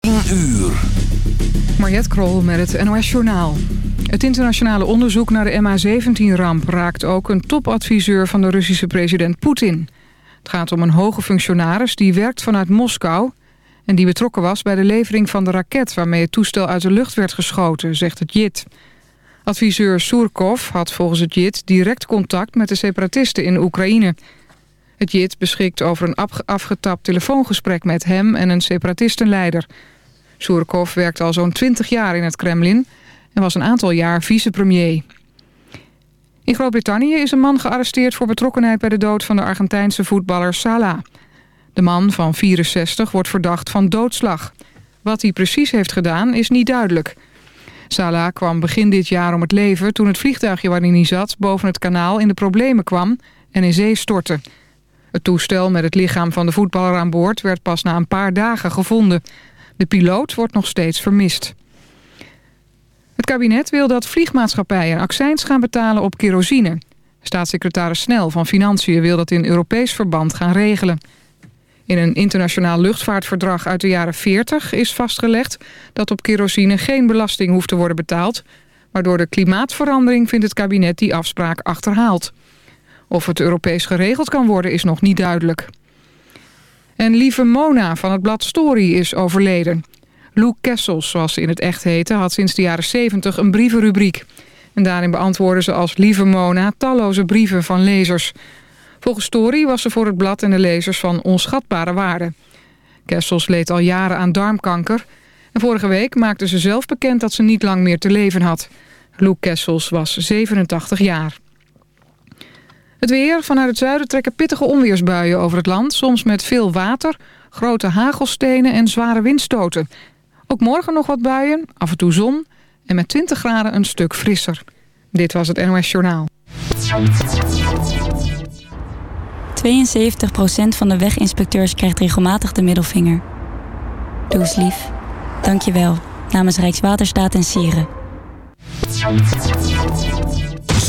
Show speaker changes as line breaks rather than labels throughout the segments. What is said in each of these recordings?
10 uur.
Mariette Krol met het NOS Journaal. Het internationale onderzoek naar de MH17-ramp raakt ook een topadviseur van de Russische president Poetin. Het gaat om een hoge functionaris die werkt vanuit Moskou... en die betrokken was bij de levering van de raket... waarmee het toestel uit de lucht werd geschoten, zegt het JIT. Adviseur Surkov had volgens het JIT direct contact met de separatisten in Oekraïne. Het JIT beschikt over een afgetapt telefoongesprek met hem en een separatistenleider... Surkov werkte al zo'n 20 jaar in het Kremlin en was een aantal jaar vicepremier. In Groot-Brittannië is een man gearresteerd voor betrokkenheid bij de dood van de Argentijnse voetballer Salah. De man van 64 wordt verdacht van doodslag. Wat hij precies heeft gedaan is niet duidelijk. Salah kwam begin dit jaar om het leven toen het vliegtuigje waarin hij zat boven het kanaal in de problemen kwam en in zee stortte. Het toestel met het lichaam van de voetballer aan boord werd pas na een paar dagen gevonden. De piloot wordt nog steeds vermist. Het kabinet wil dat vliegmaatschappijen accijns gaan betalen op kerosine. Staatssecretaris Snel van Financiën wil dat in Europees verband gaan regelen. In een internationaal luchtvaartverdrag uit de jaren 40 is vastgelegd... dat op kerosine geen belasting hoeft te worden betaald... maar door de klimaatverandering vindt het kabinet die afspraak achterhaald. Of het Europees geregeld kan worden is nog niet duidelijk. En lieve Mona van het blad Story is overleden. Lou Kessels, zoals ze in het echt heette, had sinds de jaren 70 een brievenrubriek. En daarin beantwoordde ze als lieve Mona talloze brieven van lezers. Volgens Story was ze voor het blad en de lezers van onschatbare waarde. Kessels leed al jaren aan darmkanker. En vorige week maakte ze zelf bekend dat ze niet lang meer te leven had. Lou Kessels was 87 jaar. Het weer. Vanuit het zuiden trekken pittige onweersbuien over het land. Soms met veel water, grote hagelstenen en zware windstoten. Ook morgen nog wat buien, af en toe zon en met 20 graden een stuk frisser. Dit was het NOS Journaal.
72% van de weginspecteurs krijgt regelmatig de middelvinger. Doe eens lief. Dank je wel. Namens Rijkswaterstaat en Sieren.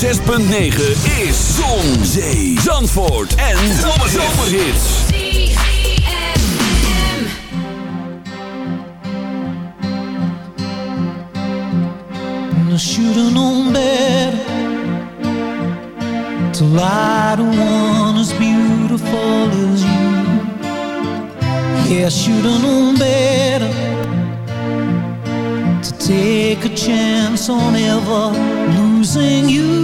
106.9 is Zon, Zee, Zandvoort en Zomerhits.
I should have known better To lie to one as beautiful as you Yeah, I should known better take a chance on ever losing you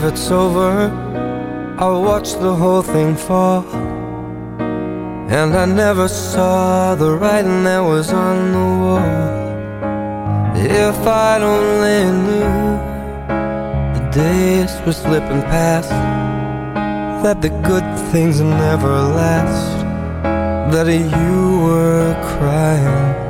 believe it's over. I watched the whole thing fall. And I never saw the writing that was on the wall. If I'd only knew the days were slipping past, that the good things never last, that you were crying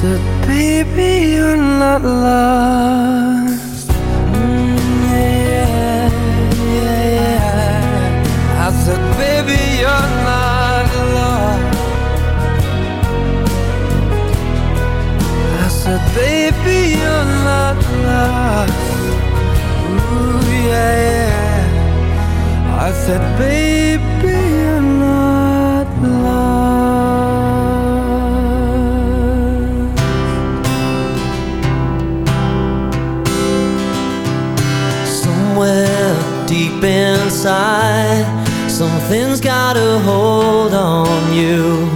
said, baby, you're not lost. I said, baby, not lost.
Somewhere deep inside, something's got a hold on you.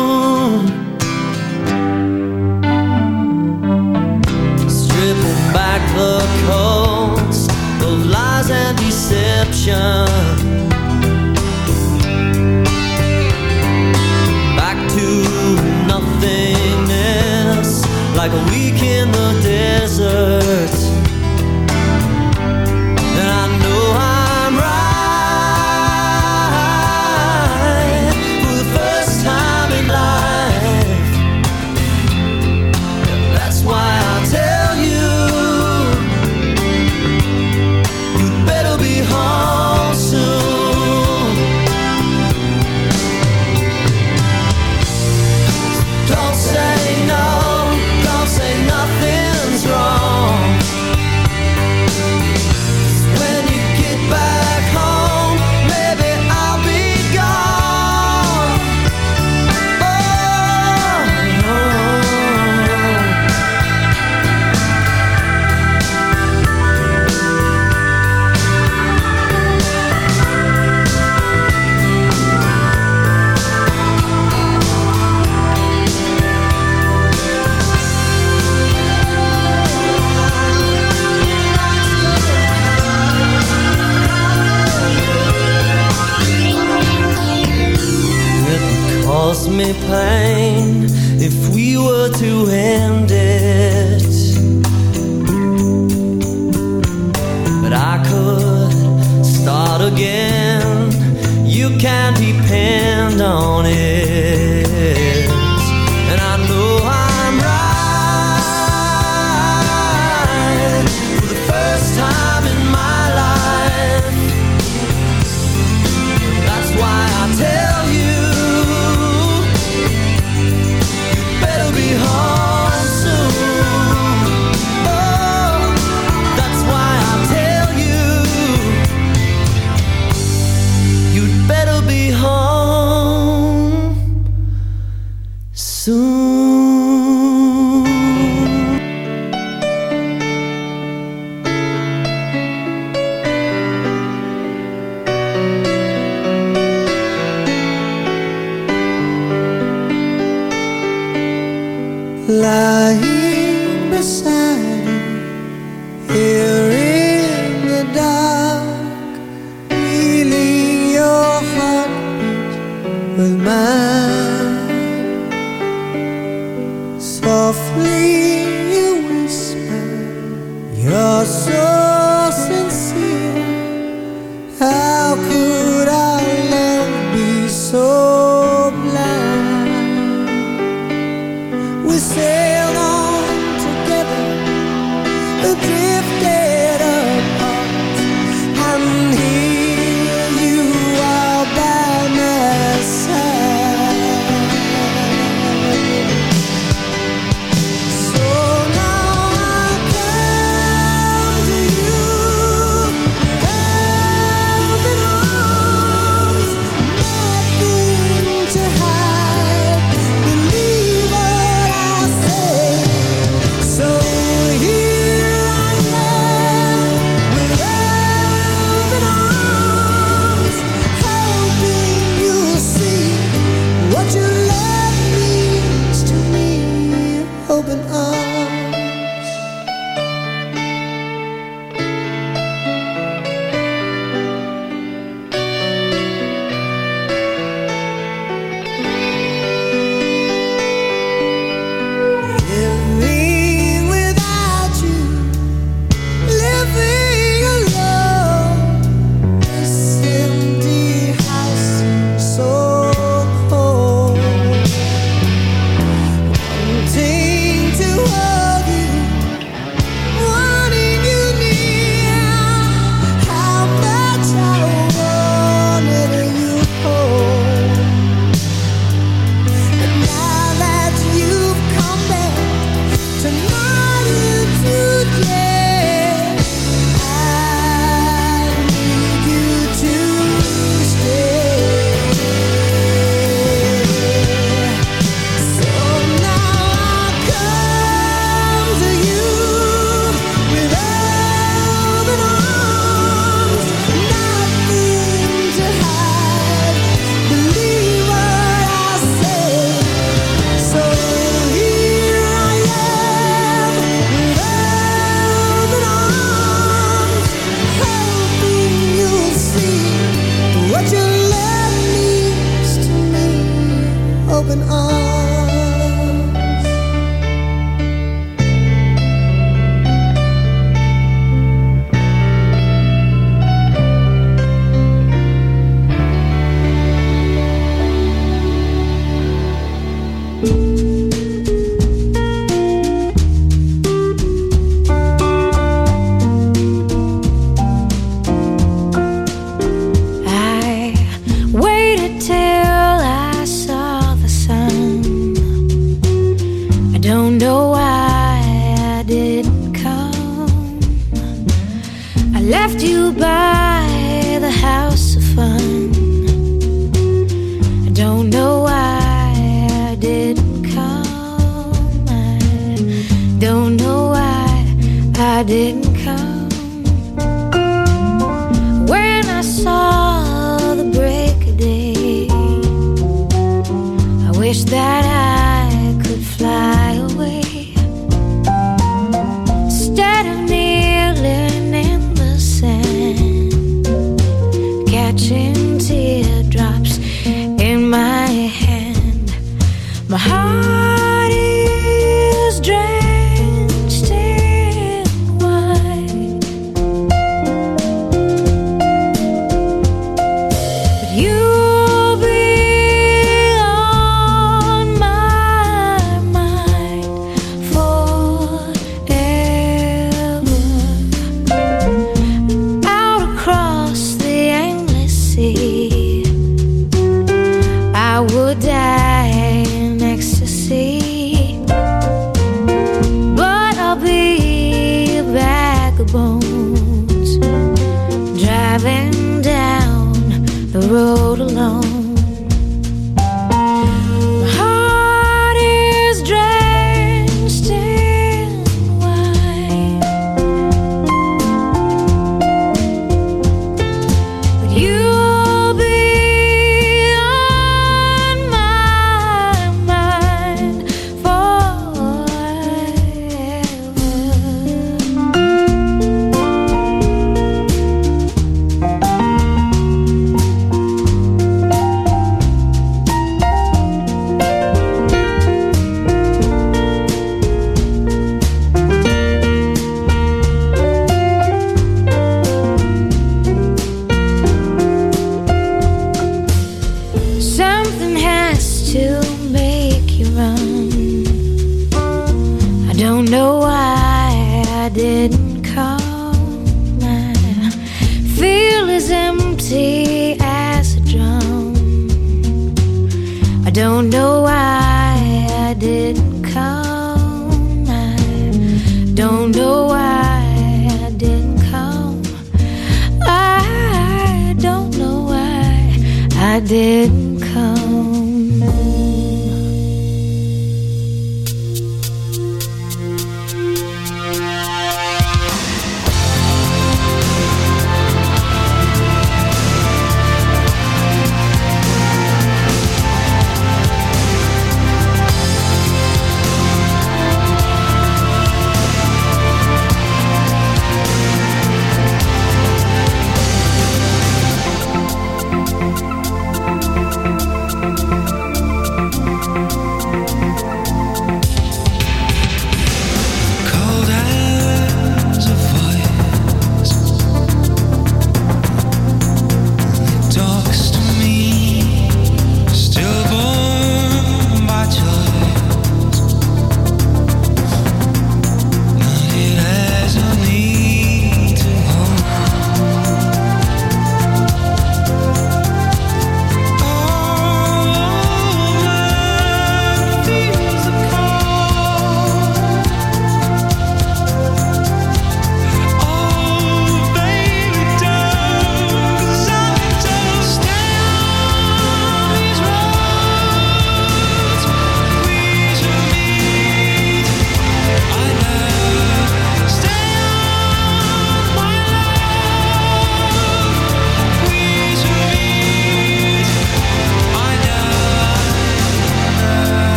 Back to nothingness, like a week in the desert. Cause